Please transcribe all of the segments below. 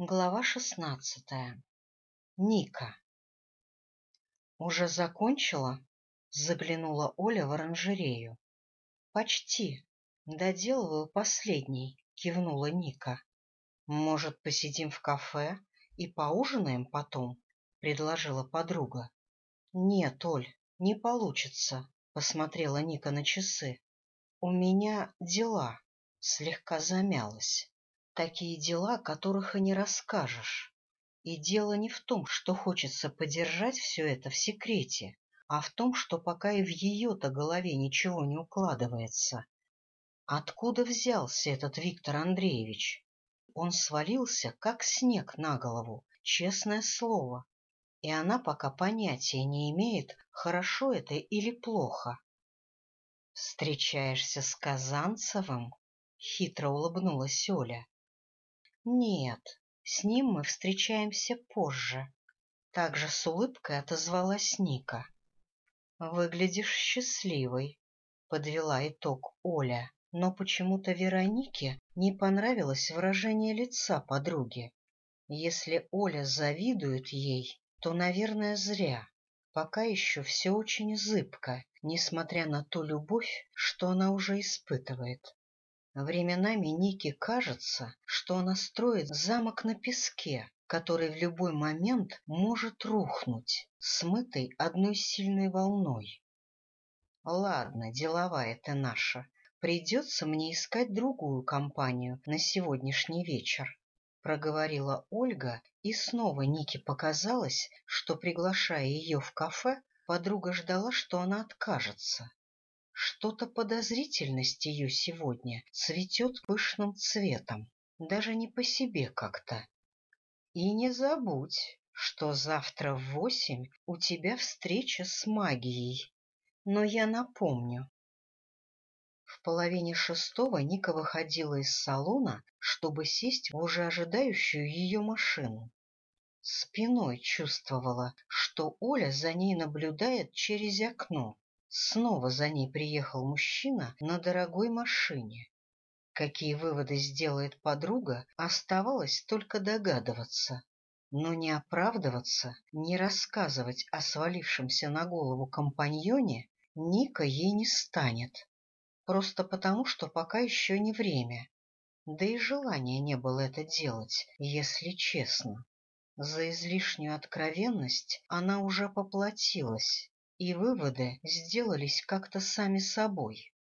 Глава шестнадцатая. Ника. «Уже закончила?» — заглянула Оля в оранжерею. «Почти. Доделываю последний», — кивнула Ника. «Может, посидим в кафе и поужинаем потом?» — предложила подруга. «Нет, Оль, не получится», — посмотрела Ника на часы. «У меня дела». Слегка замялась. Такие дела, которых и не расскажешь. И дело не в том, что хочется подержать все это в секрете, а в том, что пока и в ее-то голове ничего не укладывается. Откуда взялся этот Виктор Андреевич? Он свалился, как снег на голову, честное слово. И она пока понятия не имеет, хорошо это или плохо. «Встречаешься с Казанцевым?» — хитро улыбнулась Оля. Нет, с ним мы встречаемся позже. Также с улыбкой отозвалась Ника. Выглядишь счастливой, подвела итог Оля, но почему-то Веронике не понравилось выражение лица подруги. Если Оля завидует ей, то, наверное, зря. Пока еще все очень зыбко, несмотря на ту любовь, что она уже испытывает. Временами Нике кажется, что она строит замок на песке, который в любой момент может рухнуть, смытый одной сильной волной. Ладно, деловая ты наша. Придется мне искать другую компанию на сегодняшний вечер. Проговорила Ольга, и снова Нике показалось, что, приглашая ее в кафе, подруга ждала, что она откажется. Что-то подозрительность ее сегодня цветет пышным цветом, даже не по себе как-то. И не забудь, что завтра в восемь у тебя встреча с магией. Но я напомню. В половине шестого Ника выходила из салона, чтобы сесть в уже ожидающую ее машину. Спиной чувствовала, что Оля за ней наблюдает через окно. Снова за ней приехал мужчина на дорогой машине. Какие выводы сделает подруга, оставалось только догадываться. Но не оправдываться, не рассказывать о свалившемся на голову компаньоне Ника ей не станет. Просто потому, что пока еще не время. Да и желания не было это делать, если честно. За излишнюю откровенность она уже поплатилась и выводы сделались как-то сами собой.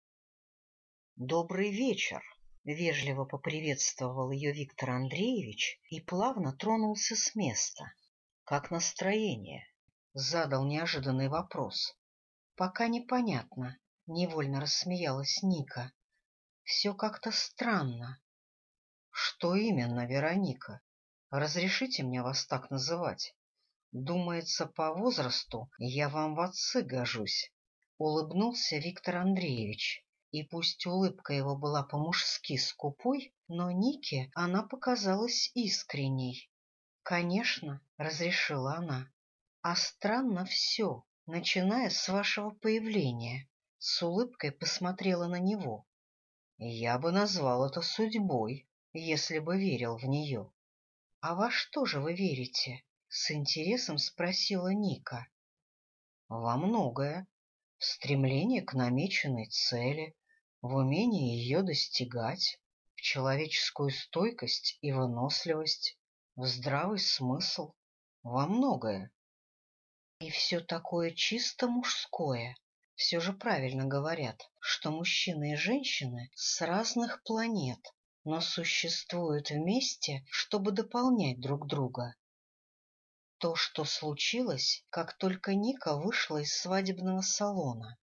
«Добрый вечер!» — вежливо поприветствовал ее Виктор Андреевич и плавно тронулся с места. «Как настроение?» — задал неожиданный вопрос. «Пока непонятно», — невольно рассмеялась Ника. «Все как-то странно». «Что именно, Вероника? Разрешите мне вас так называть?» Думается, по возрасту я вам в отцы гожусь. Улыбнулся Виктор Андреевич. И пусть улыбка его была по-мужски скупой, но Нике она показалась искренней. «Конечно», — разрешила она. «А странно все, начиная с вашего появления». С улыбкой посмотрела на него. «Я бы назвал это судьбой, если бы верил в нее». «А во что же вы верите?» — с интересом спросила Ника. — Во многое. В стремлении к намеченной цели, в умении ее достигать, в человеческую стойкость и выносливость, в здравый смысл, во многое. И все такое чисто мужское. Все же правильно говорят, что мужчины и женщины с разных планет, но существуют вместе, чтобы дополнять друг друга то, что случилось, как только Ника вышла из свадебного салона.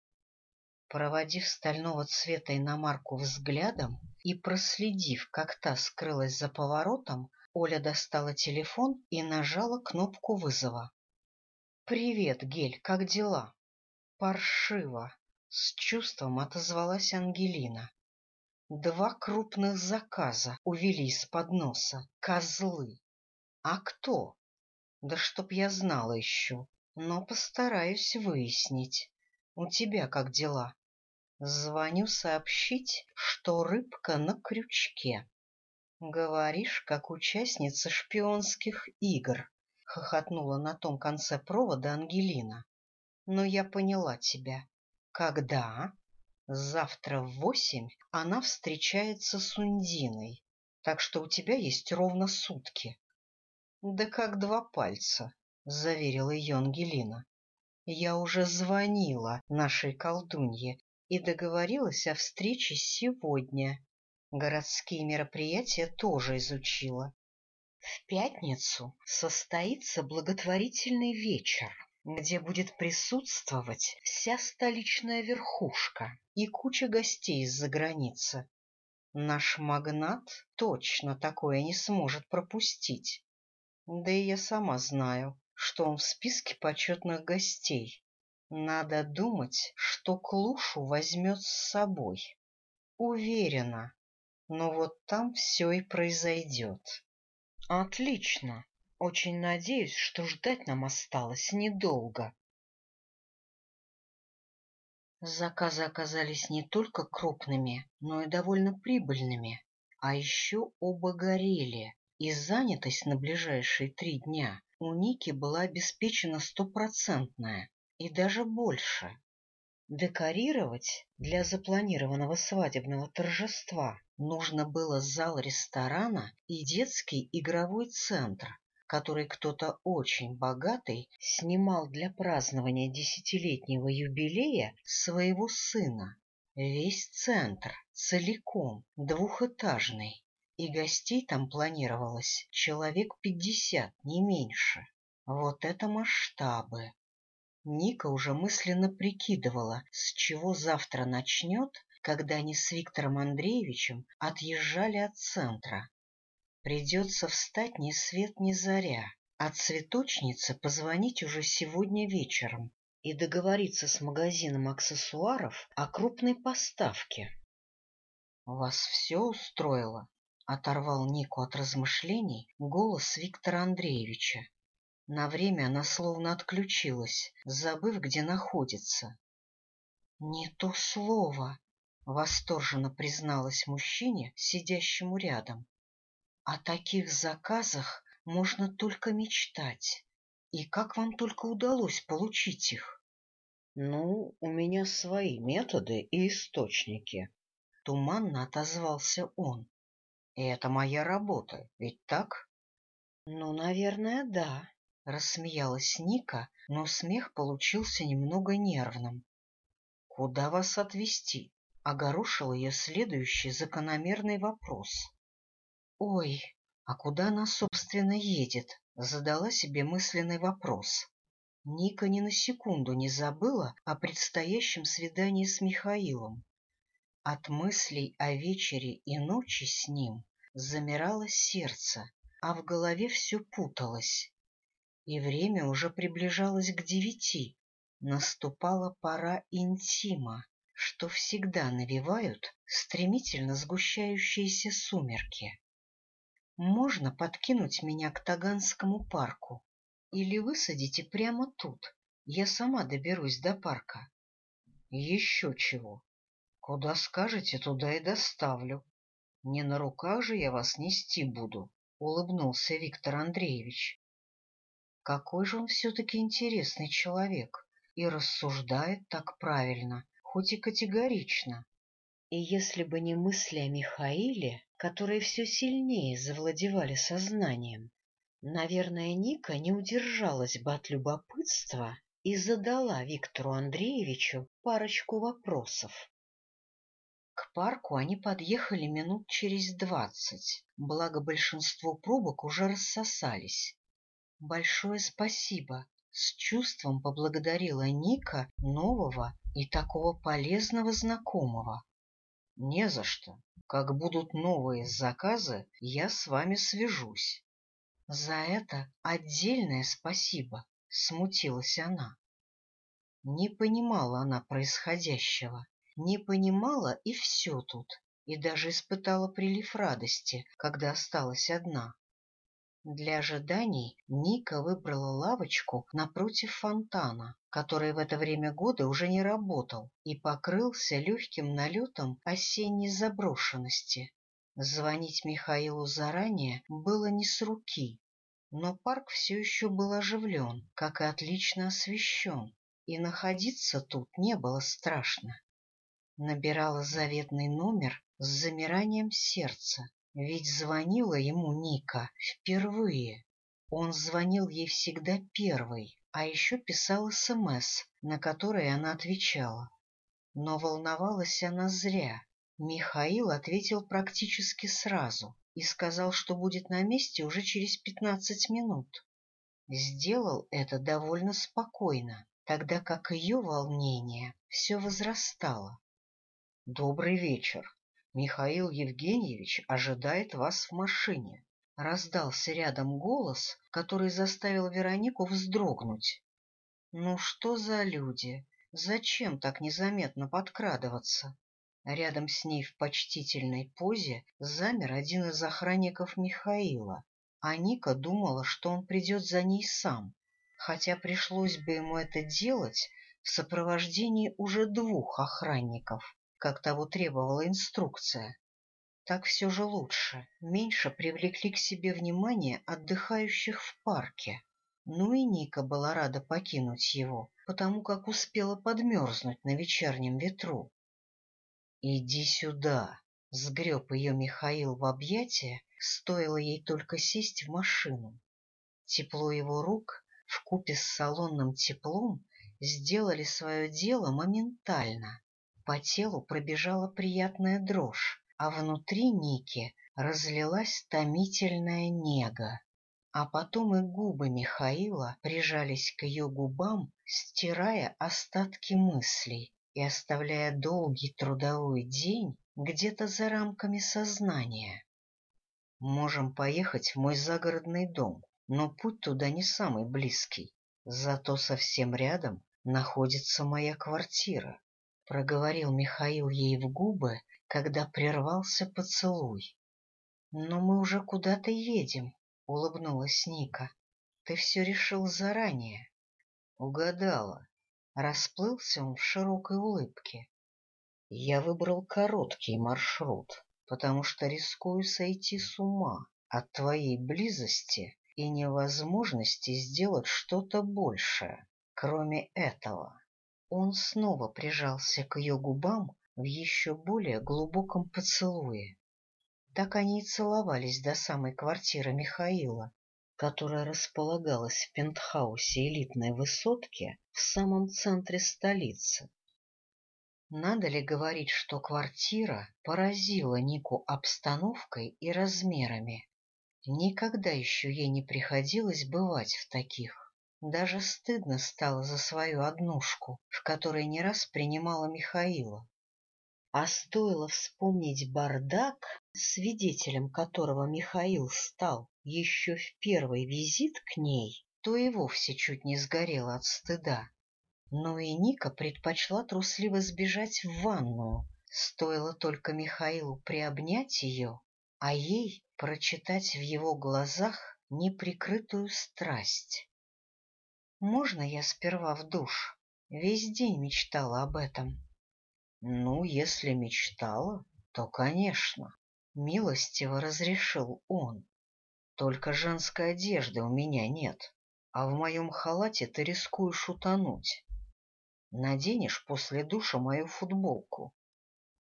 Проводив стального цвета иномарку взглядом и проследив, как та скрылась за поворотом, Оля достала телефон и нажала кнопку вызова. — Привет, Гель, как дела? — Паршиво, — с чувством отозвалась Ангелина. Два крупных заказа увели из-под носа. Козлы. А кто? Да чтоб я знала еще, но постараюсь выяснить. У тебя как дела? Звоню сообщить, что рыбка на крючке. Говоришь, как участница шпионских игр, хохотнула на том конце провода Ангелина. Но я поняла тебя. Когда? Завтра в восемь она встречается с Ундиной, так что у тебя есть ровно сутки. Да как два пальца, — заверила ее Ангелина. Я уже звонила нашей колдунье и договорилась о встрече сегодня. Городские мероприятия тоже изучила. В пятницу состоится благотворительный вечер, где будет присутствовать вся столичная верхушка и куча гостей из-за границы. Наш магнат точно такое не сможет пропустить. Да и я сама знаю, что он в списке почетных гостей. Надо думать, что Клушу возьмет с собой. Уверена. Но вот там все и произойдет. Отлично. Очень надеюсь, что ждать нам осталось недолго. Заказы оказались не только крупными, но и довольно прибыльными. А еще оба горели, и занятость на ближайшие три дня у Ники была обеспечена стопроцентная и даже больше. Декорировать для запланированного свадебного торжества нужно было зал ресторана и детский игровой центр, который кто-то очень богатый снимал для празднования десятилетнего юбилея своего сына. Весь центр целиком двухэтажный и гостей там планировалось человек пятьдесят, не меньше. Вот это масштабы! Ника уже мысленно прикидывала, с чего завтра начнет, когда они с Виктором Андреевичем отъезжали от центра. Придется встать ни свет ни заря, а цветочнице позвонить уже сегодня вечером и договориться с магазином аксессуаров о крупной поставке. — Вас все устроило? Оторвал Нику от размышлений голос Виктора Андреевича. На время она словно отключилась, забыв, где находится. — Не то слово! — восторженно призналась мужчине, сидящему рядом. — О таких заказах можно только мечтать. И как вам только удалось получить их? — Ну, у меня свои методы и источники. Туманно отозвался он. И это моя работа, ведь так? Ну, наверное, да, рассмеялась Ника, но смех получился немного нервным. Куда вас отвезти? огорошил ее следующий закономерный вопрос. Ой, а куда она, собственно, едет? задала себе мысленный вопрос. Ника ни на секунду не забыла о предстоящем свидании с Михаилом. От мыслей о вечере и ночи с ним замирало сердце, а в голове все путалось. И время уже приближалось к девяти. Наступала пора интима, что всегда навевают стремительно сгущающиеся сумерки. «Можно подкинуть меня к Таганскому парку? Или высадите прямо тут? Я сама доберусь до парка». «Еще чего!» Куда скажете, туда и доставлю. Не на руках же я вас нести буду, — улыбнулся Виктор Андреевич. Какой же он все-таки интересный человек и рассуждает так правильно, хоть и категорично. И если бы не мысли о Михаиле, которые все сильнее завладевали сознанием, наверное, Ника не удержалась бы от любопытства и задала Виктору Андреевичу парочку вопросов парку они подъехали минут через двадцать, благо большинство пробок уже рассосались. «Большое спасибо!» — с чувством поблагодарила Ника нового и такого полезного знакомого. «Не за что. Как будут новые заказы, я с вами свяжусь». «За это отдельное спасибо», — смутилась она. Не понимала она происходящего. Не понимала и все тут, и даже испытала прилив радости, когда осталась одна. Для ожиданий Ника выбрала лавочку напротив фонтана, который в это время года уже не работал и покрылся легким налетом осенней заброшенности. Звонить Михаилу заранее было не с руки, но парк все еще был оживлен, как и отлично освещен, и находиться тут не было страшно набирала заветный номер с замиранием сердца, ведь звонила ему Ника впервые. Он звонил ей всегда первый, а еще писал СМС, на которые она отвечала. Но волновалась она зря. Михаил ответил практически сразу и сказал, что будет на месте уже через пятнадцать минут. Сделал это довольно спокойно, тогда как ее волнение все возрастало. Добрый вечер. Михаил Евгеньевич ожидает вас в машине. Раздался рядом голос, который заставил Веронику вздрогнуть. Ну что за люди? Зачем так незаметно подкрадываться? Рядом с ней в почтительной позе замер один из охранников Михаила, а Ника думала, что он придет за ней сам, хотя пришлось бы ему это делать в сопровождении уже двух охранников как того требовала инструкция. Так все же лучше. Меньше привлекли к себе внимание отдыхающих в парке. Ну и Ника была рада покинуть его, потому как успела подмерзнуть на вечернем ветру. «Иди сюда!» — сгреб ее Михаил в объятия, стоило ей только сесть в машину. Тепло его рук в купе с салонным теплом сделали свое дело моментально. По телу пробежала приятная дрожь, а внутри Ники разлилась томительная нега. А потом и губы Михаила прижались к ее губам, стирая остатки мыслей и оставляя долгий трудовой день где-то за рамками сознания. «Можем поехать в мой загородный дом, но путь туда не самый близкий. Зато совсем рядом находится моя квартира. — проговорил Михаил ей в губы, когда прервался поцелуй. «Но мы уже куда-то едем», — улыбнулась Ника. «Ты все решил заранее». «Угадала». Расплылся он в широкой улыбке. «Я выбрал короткий маршрут, потому что рискую сойти с ума от твоей близости и невозможности сделать что-то большее, кроме этого». Он снова прижался к ее губам в еще более глубоком поцелуе. Так они и целовались до самой квартиры Михаила, которая располагалась в пентхаусе элитной высотки в самом центре столицы. Надо ли говорить, что квартира поразила Нику обстановкой и размерами? Никогда еще ей не приходилось бывать в таких. Даже стыдно стало за свою однушку, в которой не раз принимала Михаила. А стоило вспомнить бардак, свидетелем которого Михаил стал еще в первый визит к ней, то и вовсе чуть не сгорело от стыда. Но и Ника предпочла трусливо сбежать в ванную. Стоило только Михаилу приобнять ее, а ей прочитать в его глазах неприкрытую страсть можно я сперва в душ? Весь день мечтала об этом. Ну, если мечтала, то, конечно, милостиво разрешил он. Только женской одежды у меня нет, а в моем халате ты рискуешь утонуть. Наденешь после душа мою футболку.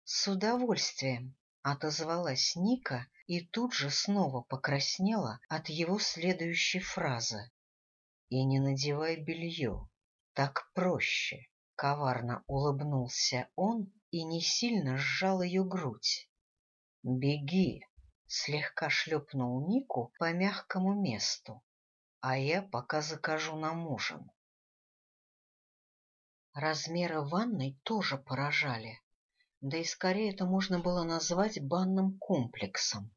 С удовольствием отозвалась Ника и тут же снова покраснела от его следующей фразы и не надевай белье. Так проще. Коварно улыбнулся он и не сильно сжал ее грудь. «Беги!» — слегка шлепнул Нику по мягкому месту. «А я пока закажу нам ужин». Размеры ванной тоже поражали. Да и скорее это можно было назвать банным комплексом.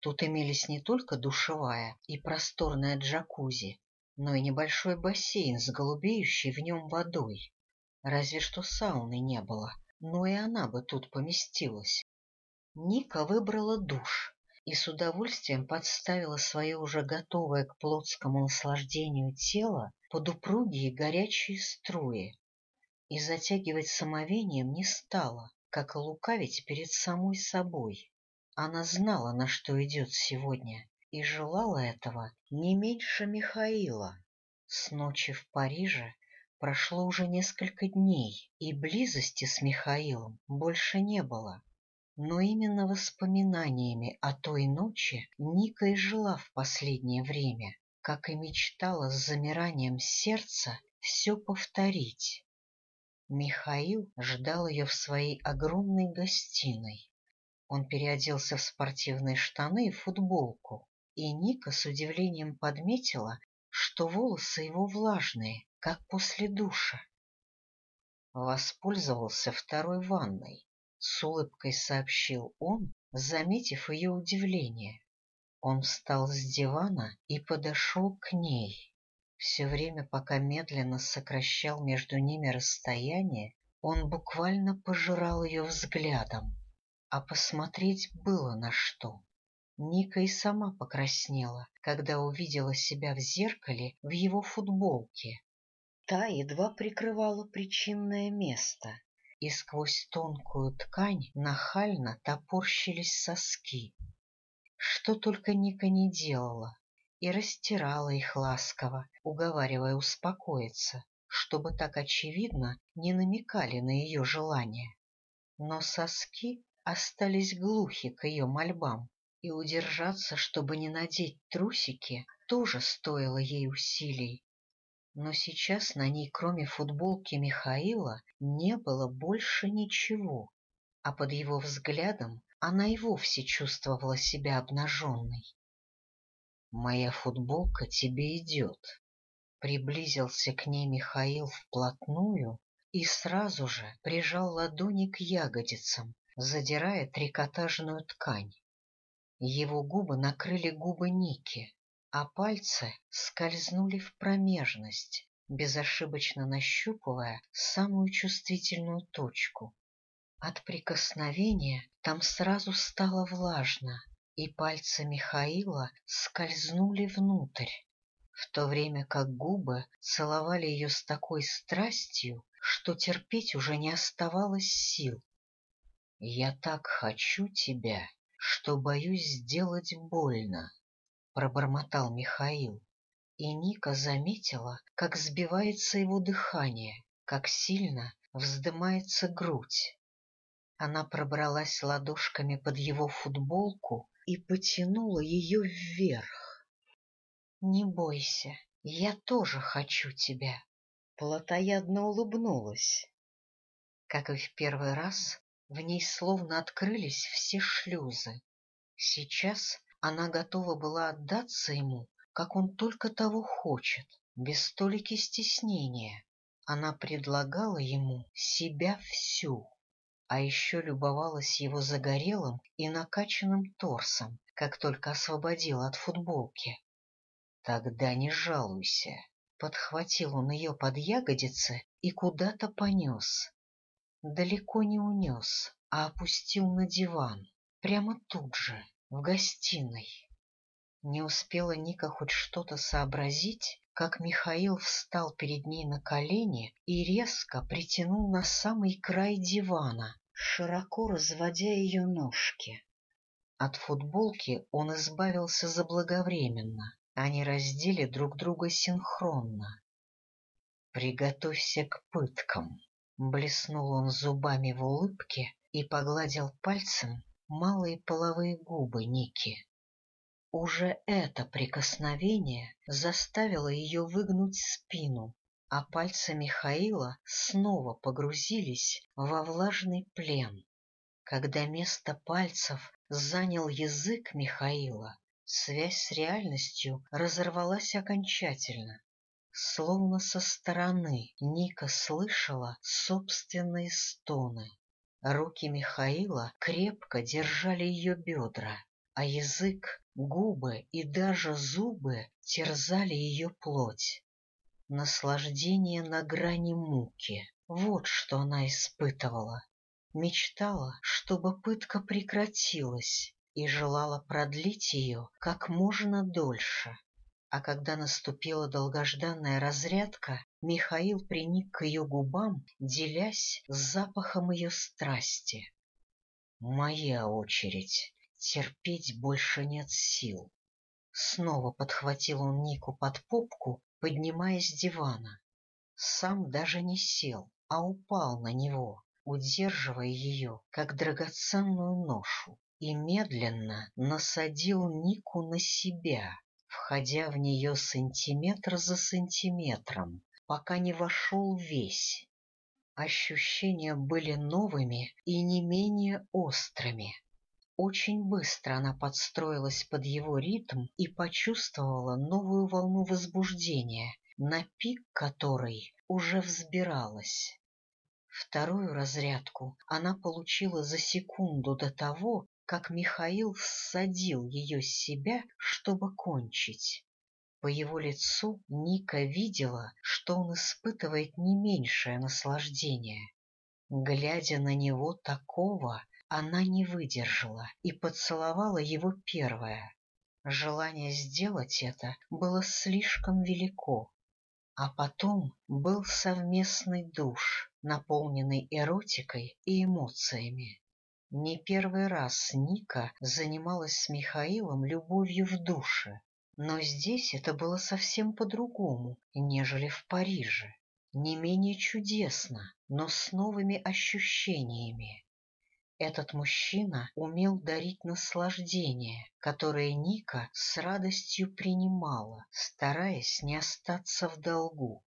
Тут имелись не только душевая и просторная джакузи, но и небольшой бассейн с голубеющей в нем водой. Разве что сауны не было, но и она бы тут поместилась. Ника выбрала душ и с удовольствием подставила свое уже готовое к плотскому наслаждению тело под упругие горячие струи. И затягивать самовением не стала, как и лукавить перед самой собой. Она знала, на что идет сегодня, и желала этого не меньше Михаила. С ночи в Париже прошло уже несколько дней, и близости с Михаилом больше не было. Но именно воспоминаниями о той ночи Ника и жила в последнее время, как и мечтала с замиранием сердца все повторить. Михаил ждал ее в своей огромной гостиной. Он переоделся в спортивные штаны и футболку, и Ника с удивлением подметила, что волосы его влажные, как после душа. Воспользовался второй ванной, с улыбкой сообщил он, заметив ее удивление. Он встал с дивана и подошел к ней. Все время, пока медленно сокращал между ними расстояние, он буквально пожирал ее взглядом, а посмотреть было на что. Ника и сама покраснела, когда увидела себя в зеркале в его футболке. Та едва прикрывала причинное место, и сквозь тонкую ткань нахально топорщились соски. Что только Ника не делала, и растирала их ласково, уговаривая успокоиться, чтобы так очевидно не намекали на ее желание. Но соски остались глухи к ее мольбам и удержаться, чтобы не надеть трусики, тоже стоило ей усилий. Но сейчас на ней, кроме футболки Михаила, не было больше ничего, а под его взглядом она и вовсе чувствовала себя обнаженной. «Моя футболка тебе идет», — приблизился к ней Михаил вплотную и сразу же прижал ладони к ягодицам, задирая трикотажную ткань. Его губы накрыли губы Ники, а пальцы скользнули в промежность, безошибочно нащупывая самую чувствительную точку. От прикосновения там сразу стало влажно, и пальцы Михаила скользнули внутрь, в то время как губы целовали ее с такой страстью, что терпеть уже не оставалось сил. «Я так хочу тебя!» что боюсь сделать больно, — пробормотал Михаил. И Ника заметила, как сбивается его дыхание, как сильно вздымается грудь. Она пробралась ладошками под его футболку и потянула ее вверх. — Не бойся, я тоже хочу тебя. Плотоядно улыбнулась. Как и в первый раз, в ней словно открылись все шлюзы. Сейчас она готова была отдаться ему, как он только того хочет, без столики стеснения. Она предлагала ему себя всю, а еще любовалась его загорелым и накачанным торсом, как только освободила от футболки. «Тогда не жалуйся», — подхватил он ее под ягодицы и куда-то понес далеко не унес, а опустил на диван, прямо тут же, в гостиной. Не успела Ника хоть что-то сообразить, как Михаил встал перед ней на колени и резко притянул на самый край дивана, широко разводя ее ножки. От футболки он избавился заблаговременно. Они раздели друг друга синхронно. «Приготовься к пыткам», Блеснул он зубами в улыбке и погладил пальцем малые половые губы Ники. Уже это прикосновение заставило ее выгнуть спину, а пальцы Михаила снова погрузились во влажный плен. Когда место пальцев занял язык Михаила, связь с реальностью разорвалась окончательно словно со стороны Ника слышала собственные стоны. Руки Михаила крепко держали ее бедра, а язык, губы и даже зубы терзали ее плоть. Наслаждение на грани муки — вот что она испытывала. Мечтала, чтобы пытка прекратилась, и желала продлить ее как можно дольше. А когда наступила долгожданная разрядка, Михаил приник к ее губам, делясь с запахом ее страсти. «Моя очередь. Терпеть больше нет сил». Снова подхватил он Нику под попку, поднимаясь с дивана. Сам даже не сел, а упал на него, удерживая ее, как драгоценную ношу, и медленно насадил Нику на себя, входя в нее сантиметр за сантиметром, пока не вошел весь. Ощущения были новыми и не менее острыми. Очень быстро она подстроилась под его ритм и почувствовала новую волну возбуждения, на пик которой уже взбиралась. Вторую разрядку она получила за секунду до того, как Михаил ссадил ее с себя, чтобы кончить. По его лицу Ника видела, что он испытывает не меньшее наслаждение. Глядя на него такого, она не выдержала и поцеловала его первое. Желание сделать это было слишком велико. А потом был совместный душ, наполненный эротикой и эмоциями. Не первый раз Ника занималась с Михаилом любовью в душе, но здесь это было совсем по-другому, нежели в Париже. Не менее чудесно, но с новыми ощущениями. Этот мужчина умел дарить наслаждение, которое Ника с радостью принимала, стараясь не остаться в долгу.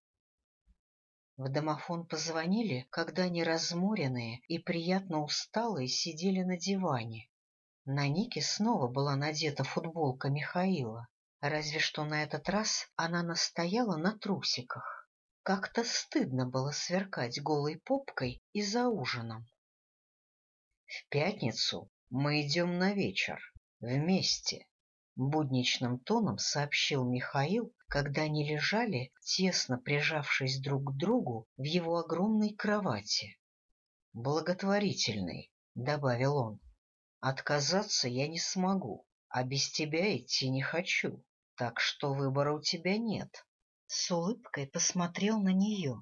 В домофон позвонили, когда они разморенные и приятно усталые сидели на диване. На Нике снова была надета футболка Михаила, разве что на этот раз она настояла на трусиках. Как-то стыдно было сверкать голой попкой и за ужином. В пятницу мы идем на вечер. Вместе. Будничным тоном сообщил Михаил, когда они лежали, тесно прижавшись друг к другу в его огромной кровати. «Благотворительный», — добавил он. «Отказаться я не смогу, а без тебя идти не хочу, так что выбора у тебя нет». С улыбкой посмотрел на нее.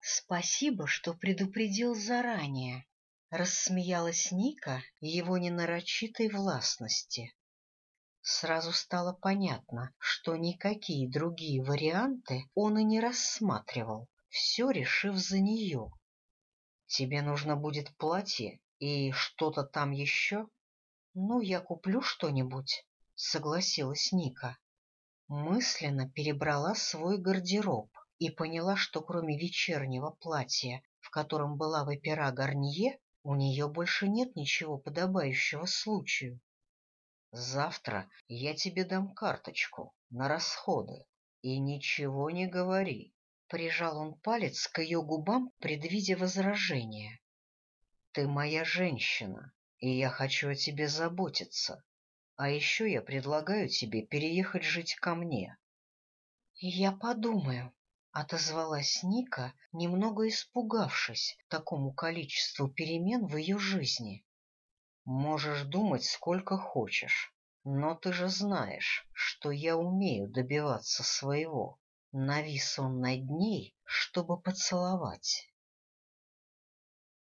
«Спасибо, что предупредил заранее», — рассмеялась Ника его ненарочитой властности. Сразу стало понятно, что никакие другие варианты он и не рассматривал, все решив за нее. «Тебе нужно будет платье и что-то там еще?» «Ну, я куплю что-нибудь», — согласилась Ника. Мысленно перебрала свой гардероб и поняла, что кроме вечернего платья, в котором была выпира Гарнье, у нее больше нет ничего подобающего случаю. Завтра я тебе дам карточку на расходы. И ничего не говори. Прижал он палец к ее губам, предвидя возражение. Ты моя женщина, и я хочу о тебе заботиться. А еще я предлагаю тебе переехать жить ко мне. Я подумаю, — отозвалась Ника, немного испугавшись такому количеству перемен в ее жизни. Можешь думать сколько хочешь, но ты же знаешь, что я умею добиваться своего. Навис он над ней, чтобы поцеловать.